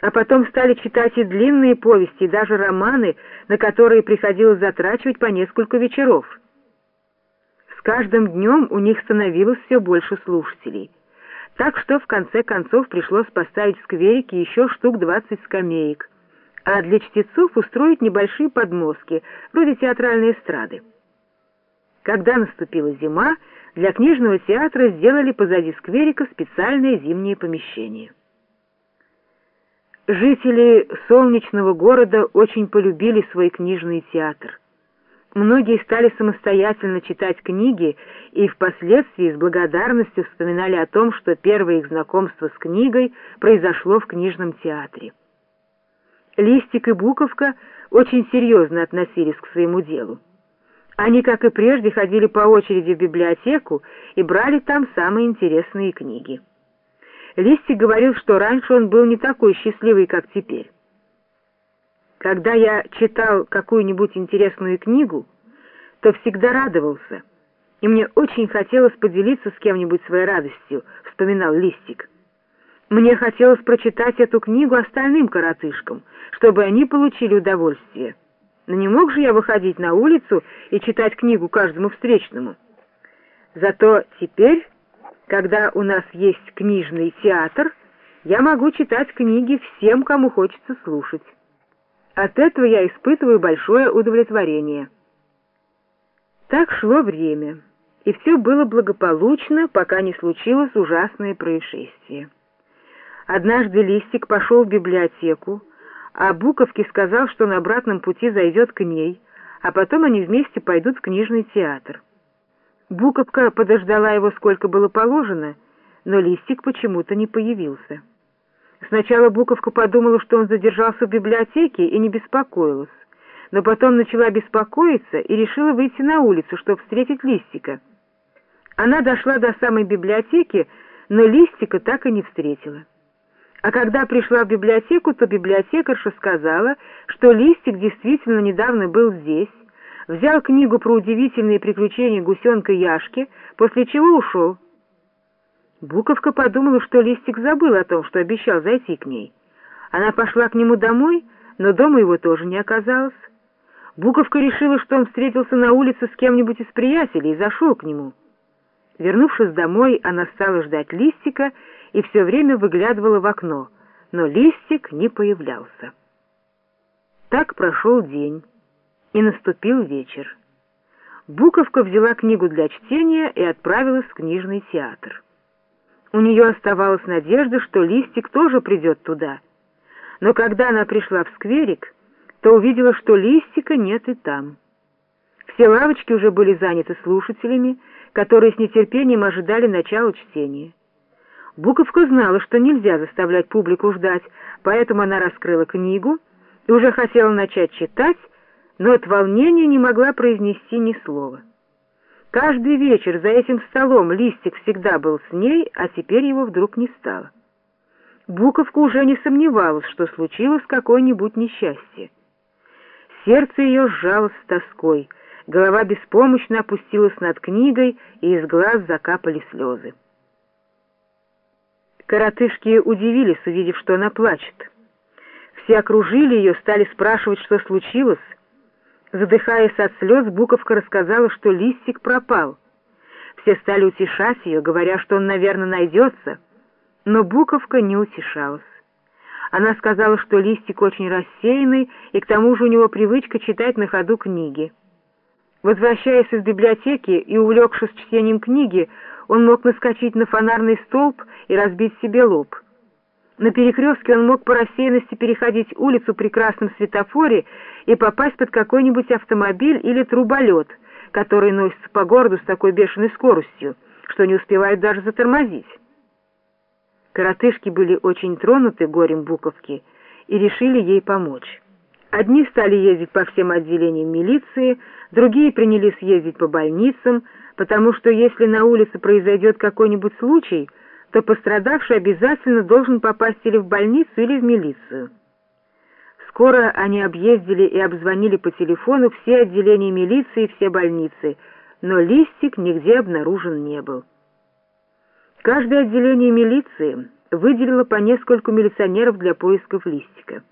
а потом стали читать и длинные повести, и даже романы, на которые приходилось затрачивать по несколько вечеров. С каждым днем у них становилось все больше слушателей. Так что в конце концов пришлось поставить в скверике еще штук 20 скамеек, а для чтецов устроить небольшие подмостки, вроде театральной эстрады. Когда наступила зима, для книжного театра сделали позади скверика специальное зимнее помещение. Жители солнечного города очень полюбили свой книжный театр. Многие стали самостоятельно читать книги и впоследствии с благодарностью вспоминали о том, что первое их знакомство с книгой произошло в книжном театре. Листик и Буковка очень серьезно относились к своему делу. Они, как и прежде, ходили по очереди в библиотеку и брали там самые интересные книги. Листик говорил, что раньше он был не такой счастливый, как теперь. Когда я читал какую-нибудь интересную книгу, то всегда радовался, и мне очень хотелось поделиться с кем-нибудь своей радостью, вспоминал Листик. Мне хотелось прочитать эту книгу остальным коротышкам, чтобы они получили удовольствие. Но не мог же я выходить на улицу и читать книгу каждому встречному. Зато теперь, когда у нас есть книжный театр, я могу читать книги всем, кому хочется слушать. От этого я испытываю большое удовлетворение. Так шло время, и все было благополучно, пока не случилось ужасное происшествие. Однажды Листик пошел в библиотеку, а Буковке сказал, что на обратном пути зайдет к ней, а потом они вместе пойдут в книжный театр. Буковка подождала его сколько было положено, но Листик почему-то не появился. Сначала Буковка подумала, что он задержался в библиотеке и не беспокоилась, но потом начала беспокоиться и решила выйти на улицу, чтобы встретить Листика. Она дошла до самой библиотеки, но Листика так и не встретила. А когда пришла в библиотеку, то библиотекарша сказала, что Листик действительно недавно был здесь, взял книгу про удивительные приключения гусенка Яшки, после чего ушел. Буковка подумала, что Листик забыл о том, что обещал зайти к ней. Она пошла к нему домой, но дома его тоже не оказалось. Буковка решила, что он встретился на улице с кем-нибудь из приятелей и зашел к нему. Вернувшись домой, она стала ждать Листика и все время выглядывала в окно, но листик не появлялся. Так прошел день, и наступил вечер. Буковка взяла книгу для чтения и отправилась в книжный театр. У нее оставалась надежда, что Листик тоже придет туда. Но когда она пришла в скверик, то увидела, что Листика нет и там. Все лавочки уже были заняты слушателями, которые с нетерпением ожидали начала чтения. Буковка знала, что нельзя заставлять публику ждать, поэтому она раскрыла книгу и уже хотела начать читать, но от волнения не могла произнести ни слова. Каждый вечер за этим столом листик всегда был с ней, а теперь его вдруг не стало. Буковка уже не сомневалась, что случилось какое-нибудь несчастье. Сердце ее сжалось с тоской, голова беспомощно опустилась над книгой, и из глаз закапали слезы. Коротышки удивились, увидев, что она плачет. Все окружили ее, стали спрашивать, что случилось. Задыхаясь от слез, Буковка рассказала, что листик пропал. Все стали утешать ее, говоря, что он, наверное, найдется. Но Буковка не утешалась. Она сказала, что листик очень рассеянный, и к тому же у него привычка читать на ходу книги. Возвращаясь из библиотеки и увлекшись чтением книги, он мог наскочить на фонарный столб и разбить себе лоб. На перекрестке он мог по рассеянности переходить улицу при красном светофоре и попасть под какой-нибудь автомобиль или труболет, который носится по городу с такой бешеной скоростью, что не успевает даже затормозить. Коротышки были очень тронуты горем Буковки и решили ей помочь. Одни стали ездить по всем отделениям милиции, другие принялись ездить по больницам, потому что если на улице произойдет какой-нибудь случай, то пострадавший обязательно должен попасть или в больницу, или в милицию. Скоро они объездили и обзвонили по телефону все отделения милиции и все больницы, но листик нигде обнаружен не был. Каждое отделение милиции выделила по нескольку милиционеров для поисков листика.